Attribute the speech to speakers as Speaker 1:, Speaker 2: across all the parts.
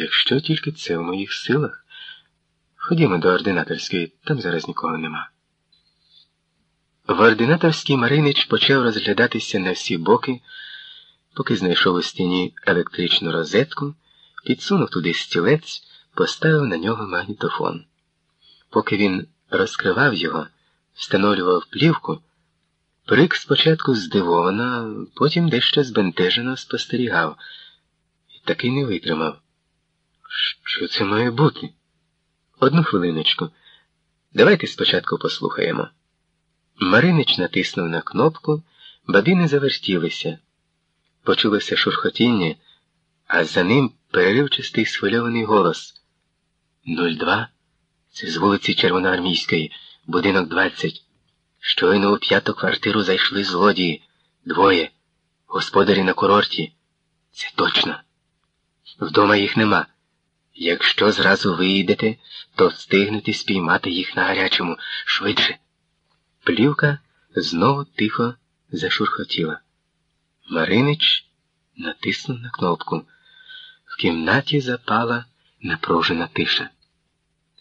Speaker 1: Якщо тільки це в моїх силах. Ходімо до ординаторської, там зараз нікого нема. В ординаторській Маринич почав розглядатися на всі боки, поки знайшов у стіні електричну розетку, підсунув туди стілець, поставив на нього магнітофон. Поки він розкривав його, встановлював плівку, Прик спочатку здивовано, потім дещо збентежено спостерігав і таки не витримав. Що це має бути? Одну хвилиночку. Давайте спочатку послухаємо. Маринич натиснув на кнопку, бабіни завертілися. Почулося шурхотіння, а за ним переривчастий схвильований голос. 02. Це з вулиці Червоноармійської, будинок 20. Щойно у п'яту квартиру зайшли злодії. Двоє. Господарі на курорті. Це точно. Вдома їх нема. Якщо зразу виїдете, то встигнете спіймати їх на гарячому швидше. Плівка знову тихо зашурхотіла. Маринич натиснув на кнопку. В кімнаті запала напружена тиша.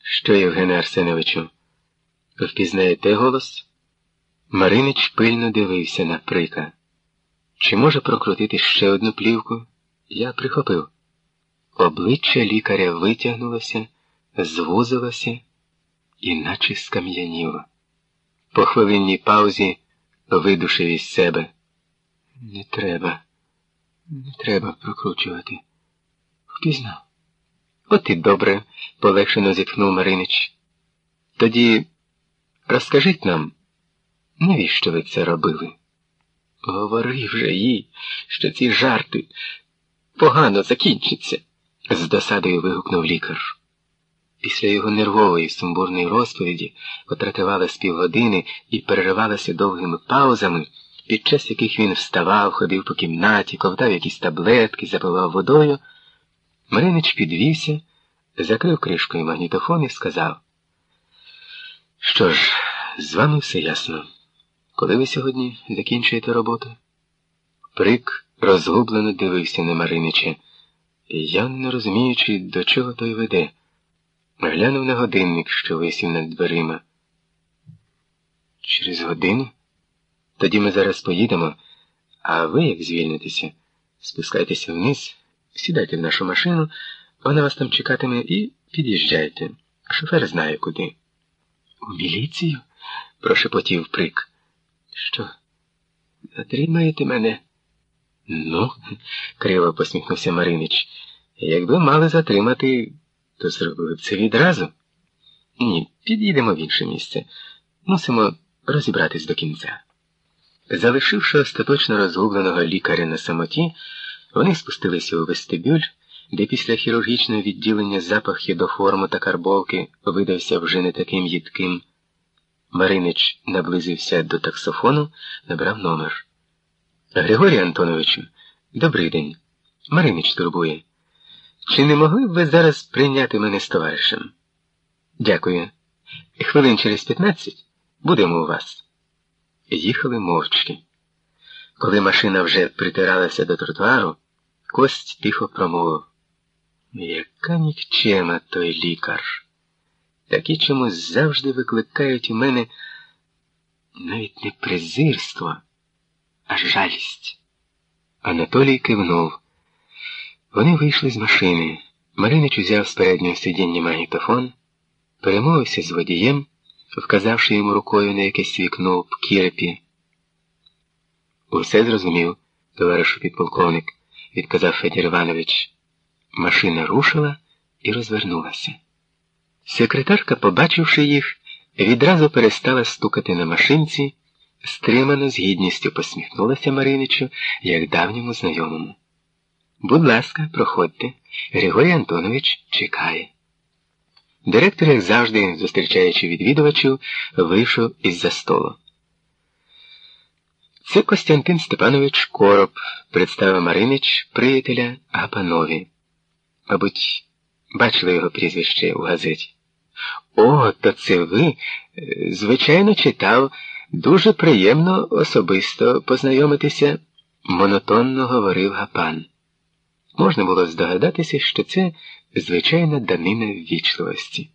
Speaker 1: Що, Євгене Арсеновичу, впізнаєте голос? Маринич пильно дивився на прика. Чи може прокрутити ще одну плівку? Я прихопив. Обличчя лікаря витягнулося, звузилося і наче скам'яніло. По хвилинній паузі видушив із себе. Не треба, не треба прокручувати. Впізнав. От і добре, полегшено зітхнув Маринич. Тоді розкажіть нам, навіщо ви це робили? Говори вже їй, що ці жарти погано закінчаться, з досадою вигукнув лікар. Після його нервової сумбурної розповіді, котра тривала з півгодини і переривалася довгими паузами, під час яких він вставав, ходив по кімнаті, ковтав якісь таблетки, запивав водою, Маринич підвівся, закрив кришкою магнітофон і сказав, що ж, з вами все ясно. Коли ви сьогодні закінчуєте роботу? Прик розгублено дивився на Маринича, я не розуміючи, до чого той веде. Глянув на годинник, що висів над дверима. Через годину? Тоді ми зараз поїдемо, а ви, як звільнитеся, спускайтеся вниз, сідайте в нашу машину, вона вас там чекатиме і під'їжджайте. Шофер знає куди. У міліцію? прошепотів прик. Що? Затримаєте мене? Ну, криво посміхнувся Маринич. Якби мали затримати, то зробили б це відразу. Ні, під'їдемо в інше місце. Мусимо розібратись до кінця. Залишивши остаточно розгубленого лікаря на самоті, вони спустилися у вестибюль, де після хірургічного відділення запах хідоформу та карбовки видався вже не таким їдким. Маринич наблизився до таксофону, набрав номер. Григорій Антоновичу, добрий день. Маринич турбує. Чи не могли б ви зараз прийняти мене з товаришем? Дякую. Хвилин через п'ятнадцять будемо у вас. Їхали мовчки. Коли машина вже притиралася до тротуару, кость тихо промовив. Яка нікчема той лікар. Такі чомусь завжди викликають у мене навіть не презирство, а жалість. Анатолій кивнув. Вони вийшли з машини. Маринич узяв з переднього сидіння магнітофон, перемовився з водієм, вказавши йому рукою на якесь вікно в кірпі. Усе зрозумів, товаришу підполковник, відказав Федір Іванович. Машина рушила і розвернулася. Секретарка, побачивши їх, відразу перестала стукати на машинці, стримано з гідністю посміхнулася Мариничу, як давньому знайомому. Будь ласка, проходьте. Григорій Антонович чекає. Директор, як завжди, зустрічаючи відвідувачів, вийшов із-за столу. Це Костянтин Степанович Короб, представив Маринич приятеля Гапанові. Мабуть, бачили його прізвище у газеті. О, то це ви, звичайно, читав. Дуже приємно особисто познайомитися, монотонно говорив Гапан. можна було здогадатися, що це звичайна данина ввічливості.